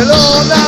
Barcelona.